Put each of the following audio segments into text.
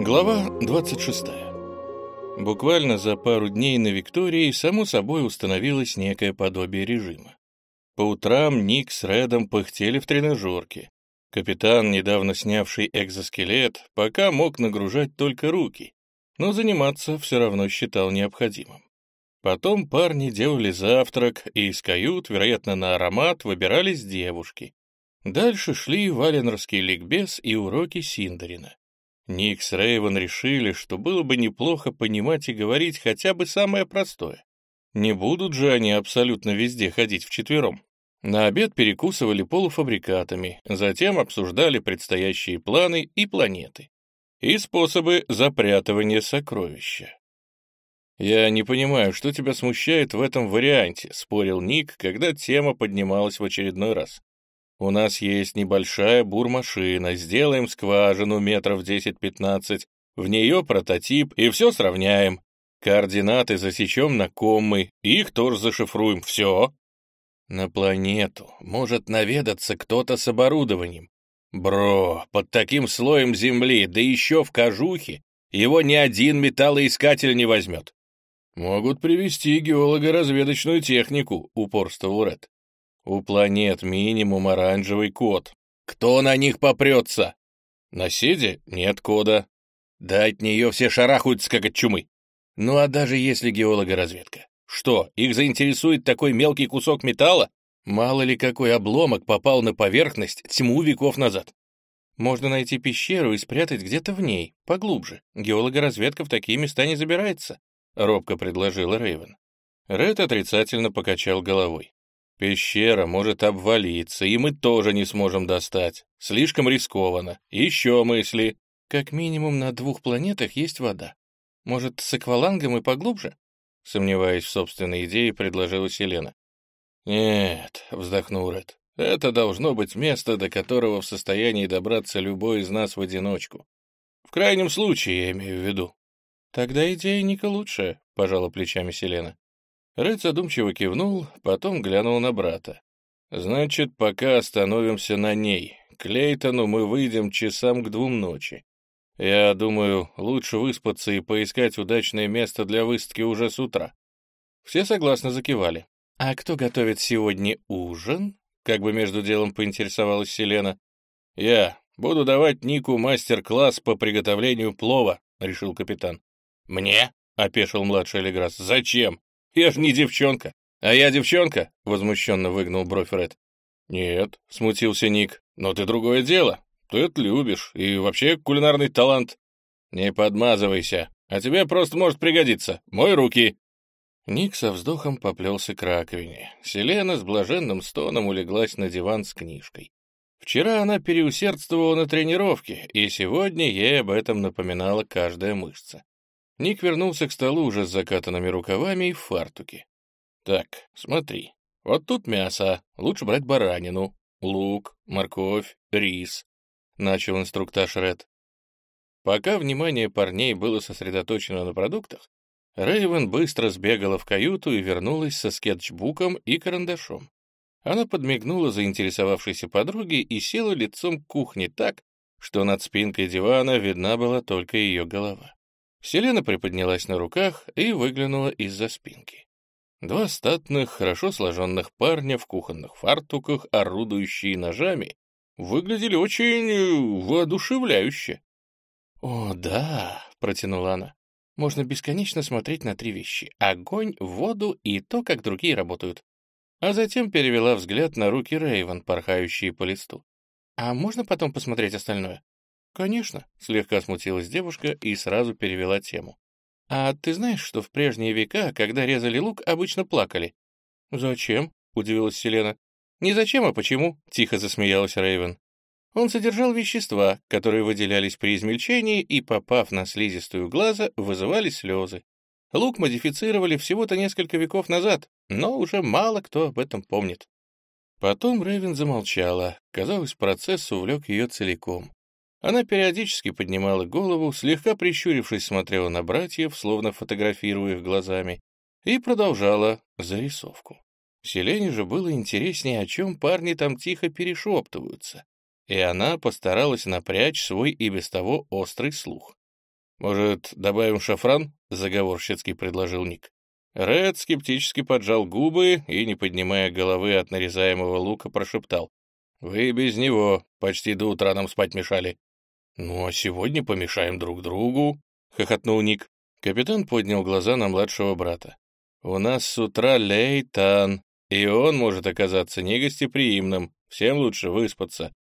Глава 26. Буквально за пару дней на Виктории само собой установилось некое подобие режима. По утрам Ник с Редом пыхтели в тренажерке. Капитан, недавно снявший экзоскелет, пока мог нагружать только руки, но заниматься все равно считал необходимым. Потом парни делали завтрак, и из кают, вероятно, на аромат, выбирались девушки. Дальше шли валенерский ликбез и уроки Синдарина. Ник с Рейвен решили, что было бы неплохо понимать и говорить хотя бы самое простое. Не будут же они абсолютно везде ходить вчетвером. На обед перекусывали полуфабрикатами, затем обсуждали предстоящие планы и планеты, и способы запрятывания сокровища. «Я не понимаю, что тебя смущает в этом варианте», — спорил Ник, когда тема поднималась в очередной раз. У нас есть небольшая бурмашина, сделаем скважину метров 10-15, в нее прототип и все сравняем. Координаты засечем на коммы, их тоже зашифруем, все. На планету может наведаться кто-то с оборудованием. Бро, под таким слоем земли, да еще в кожухе, его ни один металлоискатель не возьмет. Могут привести геолого-разведочную технику, упорствовал Ред. У планет минимум оранжевый код. Кто на них попрется? На Седе нет кода. Да от нее все шарахаются, как от чумы. Ну а даже если геолога-разведка? Что, их заинтересует такой мелкий кусок металла? Мало ли какой обломок попал на поверхность тьму веков назад. Можно найти пещеру и спрятать где-то в ней, поглубже. Геолога-разведка в такие места не забирается, — робко предложила Рейвен. Ред отрицательно покачал головой. Пещера может обвалиться, и мы тоже не сможем достать. Слишком рискованно. Еще мысли. Как минимум на двух планетах есть вода. Может, с аквалангом и поглубже? Сомневаясь в собственной идее, предложила Селена. «Нет», — вздохнул Ред, — «это должно быть место, до которого в состоянии добраться любой из нас в одиночку. В крайнем случае, я имею в виду». «Тогда идея Ника лучшая», — пожала плечами Селена. Ред задумчиво кивнул, потом глянул на брата. «Значит, пока остановимся на ней. К Лейтону мы выйдем часам к двум ночи. Я думаю, лучше выспаться и поискать удачное место для высадки уже с утра». Все согласно закивали. «А кто готовит сегодня ужин?» Как бы между делом поинтересовалась Селена. «Я буду давать Нику мастер-класс по приготовлению плова», — решил капитан. «Мне?» — опешил младший Леграс. «Зачем?» Я же не девчонка. А я девчонка? Возмущенно выгнул бровь Ред. Нет, смутился Ник. Но ты другое дело. Ты это любишь. И вообще кулинарный талант. Не подмазывайся. А тебе просто может пригодиться. Мой руки. Ник со вздохом поплелся к раковине. Селена с блаженным стоном улеглась на диван с книжкой. Вчера она переусердствовала на тренировке, и сегодня ей об этом напоминала каждая мышца. Ник вернулся к столу уже с закатанными рукавами и в фартуке. «Так, смотри, вот тут мясо, лучше брать баранину, лук, морковь, рис», — начал инструктаж Ред. Пока внимание парней было сосредоточено на продуктах, Рэйвен быстро сбегала в каюту и вернулась со скетчбуком и карандашом. Она подмигнула заинтересовавшейся подруге и села лицом к кухне так, что над спинкой дивана видна была только ее голова. Селена приподнялась на руках и выглянула из-за спинки. Два статных, хорошо сложенных парня в кухонных фартуках, орудующие ножами, выглядели очень э, воодушевляюще. «О, да», — протянула она, — «можно бесконечно смотреть на три вещи — огонь, воду и то, как другие работают». А затем перевела взгляд на руки Рейвен, порхающие по листу. «А можно потом посмотреть остальное?» «Конечно», — слегка смутилась девушка и сразу перевела тему. «А ты знаешь, что в прежние века, когда резали лук, обычно плакали?» «Зачем?» — удивилась Селена. «Не зачем, а почему?» — тихо засмеялась Рейвен. Он содержал вещества, которые выделялись при измельчении и, попав на слизистую глаза, вызывали слезы. Лук модифицировали всего-то несколько веков назад, но уже мало кто об этом помнит. Потом Рейвен замолчала. Казалось, процесс увлек ее целиком. Она периодически поднимала голову, слегка прищурившись, смотрела на братьев, словно фотографируя их глазами, и продолжала зарисовку. Селене же было интереснее, о чем парни там тихо перешептываются, и она постаралась напрячь свой и без того острый слух. «Может, добавим шафран?» — заговорщицки предложил Ник. Ред скептически поджал губы и, не поднимая головы от нарезаемого лука, прошептал. «Вы без него почти до утра нам спать мешали». «Ну, а сегодня помешаем друг другу», — хохотнул Ник. Капитан поднял глаза на младшего брата. «У нас с утра Лейтан, и он может оказаться негостеприимным. Всем лучше выспаться».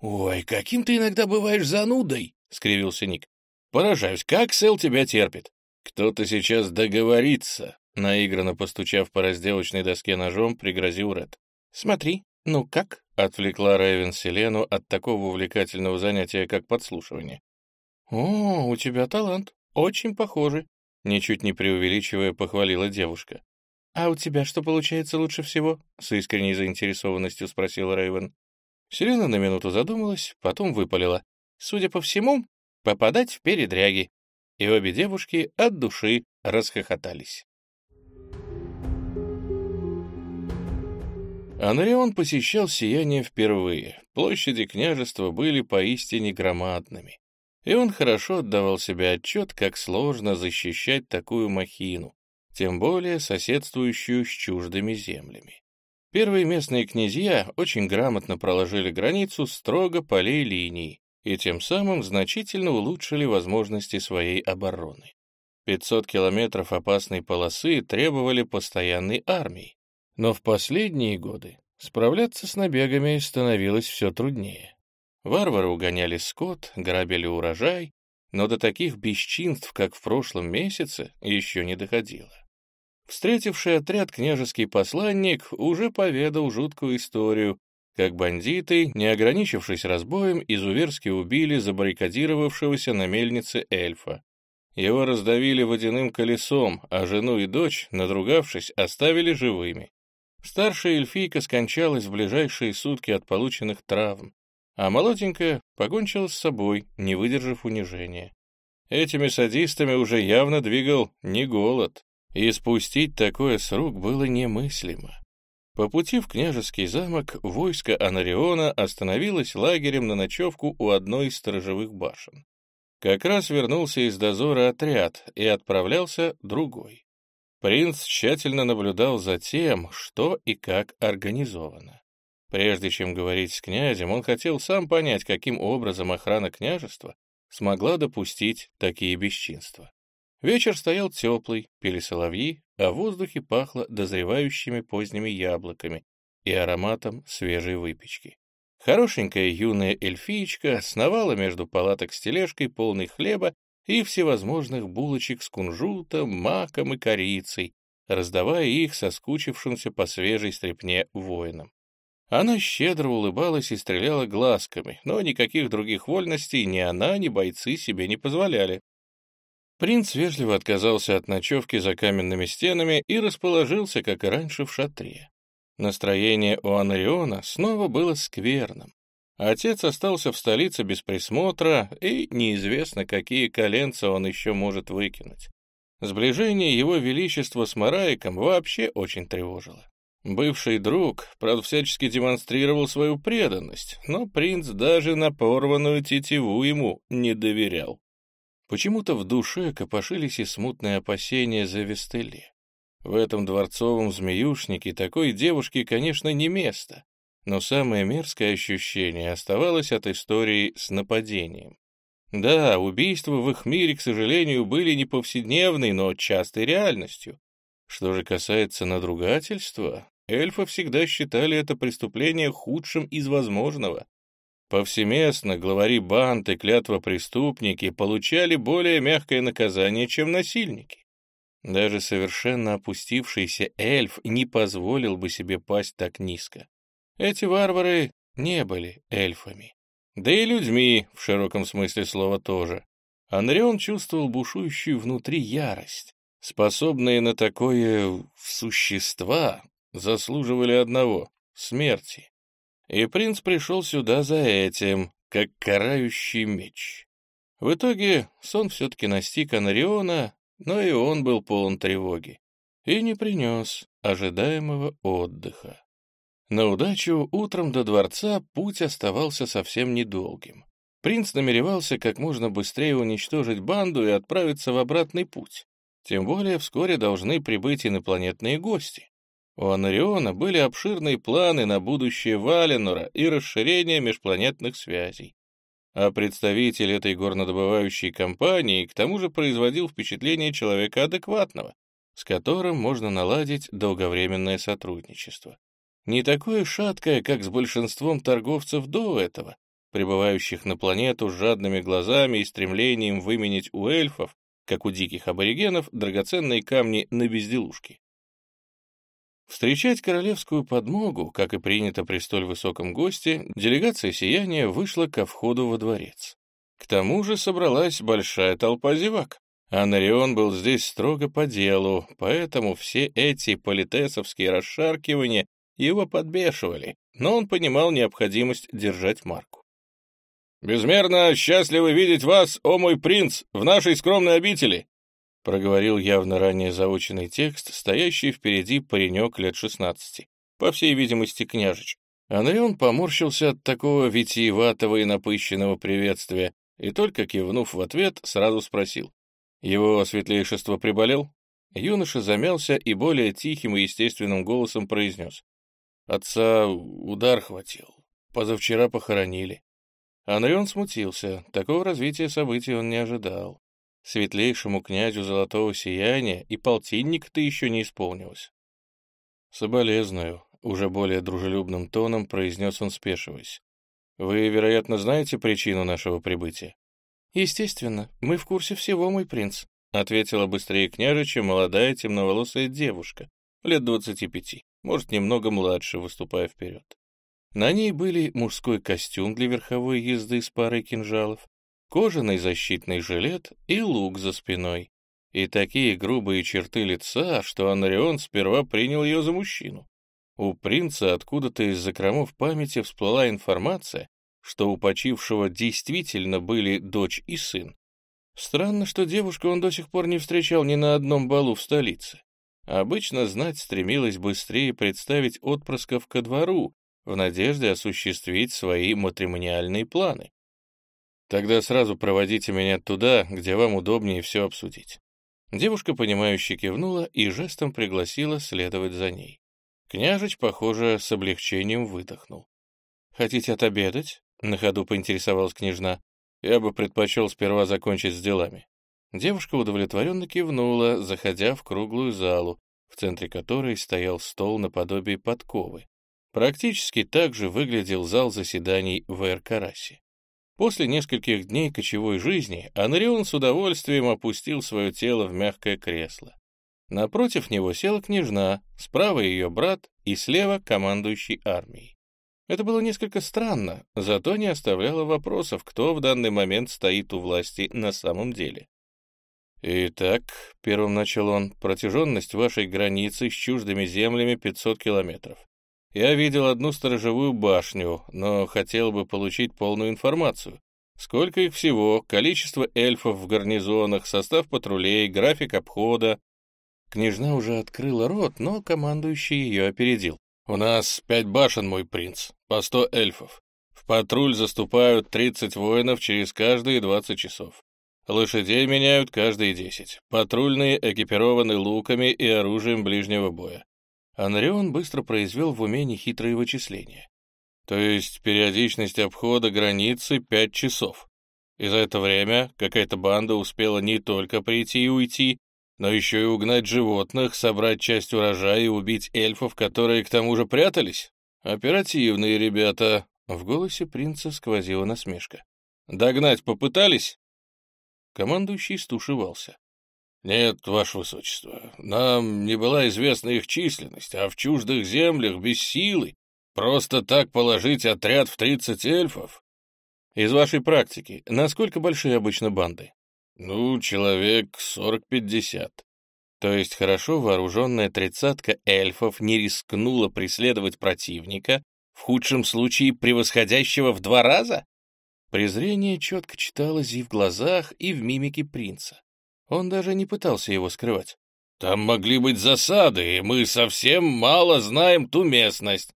«Ой, каким ты иногда бываешь занудой!» — скривился Ник. «Поражаюсь, как Сэл тебя терпит!» «Кто-то сейчас договорится!» Наигранно постучав по разделочной доске ножом, пригрозил Ред. «Смотри, ну как?» — отвлекла Рэйвен Селену от такого увлекательного занятия, как подслушивание. «О, у тебя талант. Очень похожий», — ничуть не преувеличивая, похвалила девушка. «А у тебя что получается лучше всего?» — с искренней заинтересованностью спросила Рэйвен. Селена на минуту задумалась, потом выпалила. «Судя по всему, попадать в передряги». И обе девушки от души расхохотались. Анрион посещал сияние впервые. Площади княжества были поистине громадными. И он хорошо отдавал себе отчет, как сложно защищать такую махину, тем более соседствующую с чуждыми землями. Первые местные князья очень грамотно проложили границу строго полей линии и тем самым значительно улучшили возможности своей обороны. 500 километров опасной полосы требовали постоянной армии, но в последние годы справляться с набегами становилось все труднее. Варвары угоняли скот, грабили урожай, но до таких бесчинств, как в прошлом месяце, еще не доходило. Встретивший отряд княжеский посланник уже поведал жуткую историю, как бандиты, не ограничившись разбоем, изуверски убили забаррикадировавшегося на мельнице эльфа. Его раздавили водяным колесом, а жену и дочь, надругавшись, оставили живыми. Старшая эльфийка скончалась в ближайшие сутки от полученных травм, а молоденькая покончила с собой, не выдержав унижения. Этими садистами уже явно двигал не голод, и спустить такое с рук было немыслимо. По пути в княжеский замок войско Анариона остановилось лагерем на ночевку у одной из сторожевых башен. Как раз вернулся из дозора отряд и отправлялся другой. Принц тщательно наблюдал за тем, что и как организовано. Прежде чем говорить с князем, он хотел сам понять, каким образом охрана княжества смогла допустить такие бесчинства. Вечер стоял теплый, пели соловьи, а в воздухе пахло дозревающими поздними яблоками и ароматом свежей выпечки. Хорошенькая юная эльфиечка сновала между палаток с тележкой, полной хлеба и всевозможных булочек с кунжутом, маком и корицей, раздавая их соскучившимся по свежей стрепне воинам. Она щедро улыбалась и стреляла глазками, но никаких других вольностей ни она, ни бойцы себе не позволяли. Принц вежливо отказался от ночевки за каменными стенами и расположился, как и раньше, в шатре. Настроение у Анариона снова было скверным. Отец остался в столице без присмотра, и неизвестно, какие коленца он еще может выкинуть. Сближение его величества с Мараиком вообще очень тревожило. Бывший друг, правда, всячески демонстрировал свою преданность, но принц даже на порванную тетиву ему не доверял. Почему-то в душе копошились и смутные опасения за Вестеле. В этом дворцовом змеюшнике такой девушке, конечно, не место, но самое мерзкое ощущение оставалось от истории с нападением. Да, убийства в их мире, к сожалению, были не повседневной, но частой реальностью. Что же касается надругательства, эльфы всегда считали это преступление худшим из возможного. Повсеместно главари банд и клятва-преступники получали более мягкое наказание, чем насильники. Даже совершенно опустившийся эльф не позволил бы себе пасть так низко. Эти варвары не были эльфами. Да и людьми, в широком смысле слова, тоже. Анрион чувствовал бушующую внутри ярость. Способные на такое существа заслуживали одного — смерти. И принц пришел сюда за этим, как карающий меч. В итоге сон все-таки настиг Анариона, но и он был полон тревоги и не принес ожидаемого отдыха. На удачу утром до дворца путь оставался совсем недолгим. Принц намеревался как можно быстрее уничтожить банду и отправиться в обратный путь. Тем более вскоре должны прибыть инопланетные гости. У Анариона были обширные планы на будущее Валенора и расширение межпланетных связей. А представитель этой горнодобывающей компании к тому же производил впечатление человека адекватного, с которым можно наладить долговременное сотрудничество. Не такое шаткое, как с большинством торговцев до этого, прибывающих на планету с жадными глазами и стремлением выменить у эльфов, как у диких аборигенов, драгоценные камни на безделушки. Встречать королевскую подмогу, как и принято при столь высоком госте, делегация сияния вышла ко входу во дворец. К тому же собралась большая толпа зевак. Анарион был здесь строго по делу, поэтому все эти политесовские расшаркивания его подбешивали, но он понимал необходимость держать марку. «Безмерно счастливы видеть вас, о мой принц, в нашей скромной обители!» проговорил явно ранее заученный текст, стоящий впереди паренек лет шестнадцати, по всей видимости, княжич. Анрион поморщился от такого витиеватого и напыщенного приветствия и только кивнув в ответ, сразу спросил. «Его светлейшество приболел?» Юноша замялся и более тихим и естественным голосом произнес. «Отца удар хватил. Позавчера похоронили. Анрион смутился. Такого развития событий он не ожидал. Светлейшему князю золотого сияния и полтинник-то еще не исполнилось. «Соболезную», — уже более дружелюбным тоном произнес он, спешиваясь. «Вы, вероятно, знаете причину нашего прибытия?» «Естественно, мы в курсе всего, мой принц», — ответила быстрее княжича молодая темноволосая девушка, лет двадцати пяти, может, немного младше, выступая вперед. На ней были мужской костюм для верховой езды с парой кинжалов, кожаный защитный жилет и лук за спиной. И такие грубые черты лица, что Анрион сперва принял ее за мужчину. У принца откуда-то из закромов памяти всплыла информация, что у почившего действительно были дочь и сын. Странно, что девушку он до сих пор не встречал ни на одном балу в столице. Обычно знать стремилась быстрее представить отпрысков ко двору, в надежде осуществить свои матримониальные планы. Тогда сразу проводите меня туда, где вам удобнее все обсудить. Девушка, понимающе кивнула и жестом пригласила следовать за ней. Княжич, похоже, с облегчением выдохнул. «Хотите отобедать?» — на ходу поинтересовалась княжна. «Я бы предпочел сперва закончить с делами». Девушка удовлетворенно кивнула, заходя в круглую залу, в центре которой стоял стол наподобие подковы. Практически так же выглядел зал заседаний в Эр-Карасе. После нескольких дней кочевой жизни Анрион с удовольствием опустил свое тело в мягкое кресло. Напротив него села княжна, справа ее брат и слева командующий армией. Это было несколько странно, зато не оставляло вопросов, кто в данный момент стоит у власти на самом деле. «Итак», — первым начал он, — «протяженность вашей границы с чуждыми землями 500 километров. Я видел одну сторожевую башню, но хотел бы получить полную информацию. Сколько их всего, количество эльфов в гарнизонах, состав патрулей, график обхода. Княжна уже открыла рот, но командующий ее опередил. «У нас пять башен, мой принц, по сто эльфов. В патруль заступают тридцать воинов через каждые двадцать часов. Лошадей меняют каждые десять. Патрульные экипированы луками и оружием ближнего боя. Анрион быстро произвел в уме нехитрые вычисления. То есть периодичность обхода границы — пять часов. И за это время какая-то банда успела не только прийти и уйти, но еще и угнать животных, собрать часть урожая и убить эльфов, которые к тому же прятались? Оперативные ребята. В голосе принца сквозила насмешка. Догнать попытались? Командующий стушевался. «Нет, ваше высочество, нам не была известна их численность, а в чуждых землях без силы просто так положить отряд в тридцать эльфов». «Из вашей практики, насколько большие обычно банды?» «Ну, человек сорок-пятьдесят». То есть хорошо вооруженная тридцатка эльфов не рискнула преследовать противника, в худшем случае превосходящего в два раза? Презрение четко читалось и в глазах, и в мимике принца. Он даже не пытался его скрывать. «Там могли быть засады, и мы совсем мало знаем ту местность».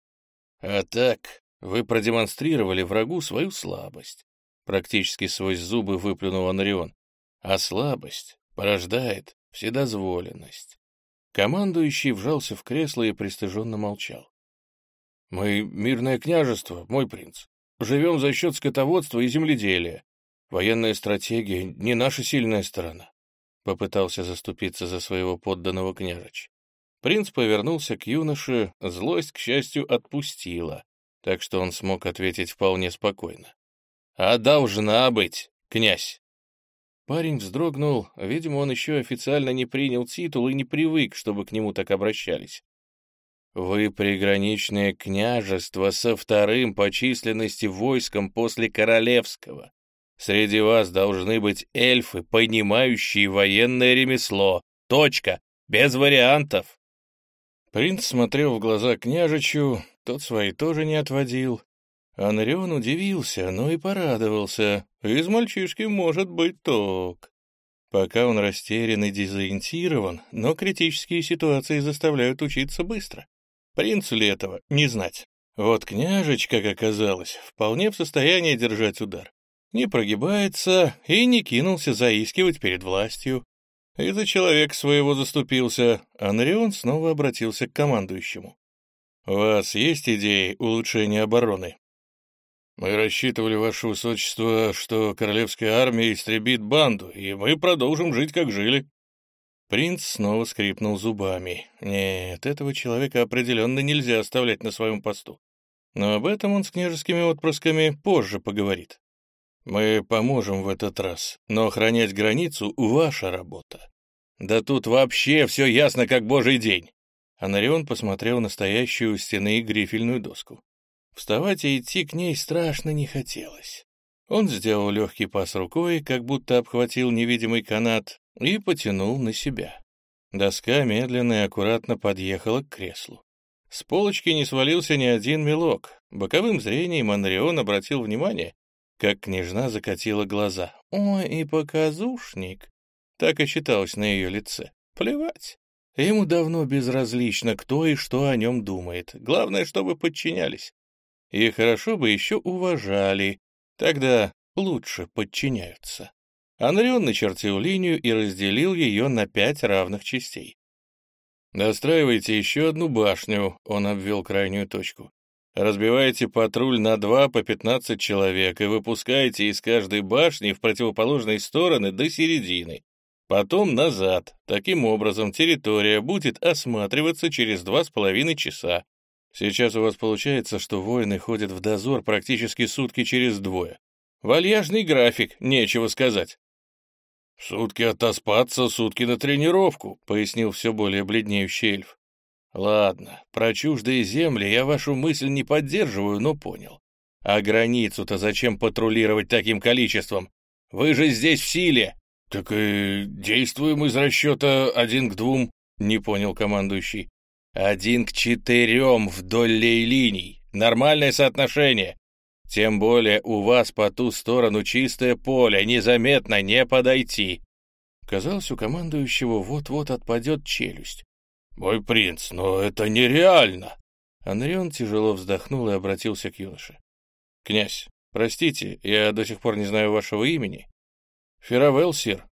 «А так, вы продемонстрировали врагу свою слабость. практически сквозь зубы выплюнул Анрион. А слабость порождает вседозволенность. Командующий вжался в кресло и пристыженно молчал. «Мы мирное княжество, мой принц. Живем за счет скотоводства и земледелия. Военная стратегия — не наша сильная сторона», — попытался заступиться за своего подданного княжич. Принц повернулся к юноше, злость, к счастью, отпустила, так что он смог ответить вполне спокойно. «А должна быть, князь!» Парень вздрогнул, видимо, он еще официально не принял титул и не привык, чтобы к нему так обращались. «Вы приграничное княжество со вторым по численности войском после королевского. Среди вас должны быть эльфы, понимающие военное ремесло. Точка. Без вариантов». Принц смотрел в глаза княжичу, тот свои тоже не отводил. Анрион удивился, но и порадовался. Из мальчишки может быть ток. Пока он растерян и дезориентирован, но критические ситуации заставляют учиться быстро. Принцу ли этого не знать? Вот княжич, как оказалось, вполне в состоянии держать удар. Не прогибается и не кинулся заискивать перед властью. И за человека своего заступился. Анрион снова обратился к командующему. «У вас есть идеи улучшения обороны?» Мы рассчитывали, ваше высочество, что королевская армия истребит банду, и мы продолжим жить, как жили». Принц снова скрипнул зубами. Нет, этого человека определенно нельзя оставлять на своем посту. Но об этом он с княжескими отпрысками позже поговорит. Мы поможем в этот раз, но охранять границу — ваша работа. Да тут вообще все ясно, как божий день. Анарион посмотрел на стоящую у стены грифельную доску. Вставать и идти к ней страшно не хотелось. Он сделал легкий пас рукой, как будто обхватил невидимый канат, и потянул на себя. Доска медленно и аккуратно подъехала к креслу. С полочки не свалился ни один мелок. Боковым зрением Анрион обратил внимание, как княжна закатила глаза. «Ой, и показушник!» Так и читалось на ее лице. «Плевать. Ему давно безразлично, кто и что о нем думает. Главное, чтобы подчинялись. И хорошо бы еще уважали, тогда лучше подчиняются. Анрион начертил линию и разделил ее на пять равных частей. «Достраивайте еще одну башню», — он обвел крайнюю точку. «Разбивайте патруль на два по пятнадцать человек и выпускайте из каждой башни в противоположные стороны до середины. Потом назад. Таким образом, территория будет осматриваться через два с половиной часа. Сейчас у вас получается, что воины ходят в дозор практически сутки через двое. Вальяжный график, нечего сказать. «Сутки отоспаться, сутки на тренировку», — пояснил все более бледнеющий эльф. «Ладно, про чуждые земли я вашу мысль не поддерживаю, но понял. А границу-то зачем патрулировать таким количеством? Вы же здесь в силе!» «Так и действуем из расчета один к двум», — не понял командующий. Один к четырем вдоль линий. Нормальное соотношение. Тем более у вас по ту сторону чистое поле, незаметно не подойти. Казалось, у командующего вот-вот отпадет челюсть. «Мой принц, но это нереально!» Анрион тяжело вздохнул и обратился к юноше. «Князь, простите, я до сих пор не знаю вашего имени». «Феравелл, сир.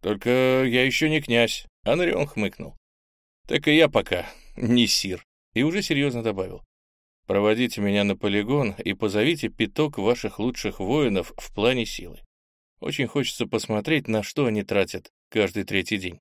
Только я еще не князь», — Анрион хмыкнул. «Так и я пока не сир. И уже серьезно добавил. Проводите меня на полигон и позовите пяток ваших лучших воинов в плане силы. Очень хочется посмотреть, на что они тратят каждый третий день.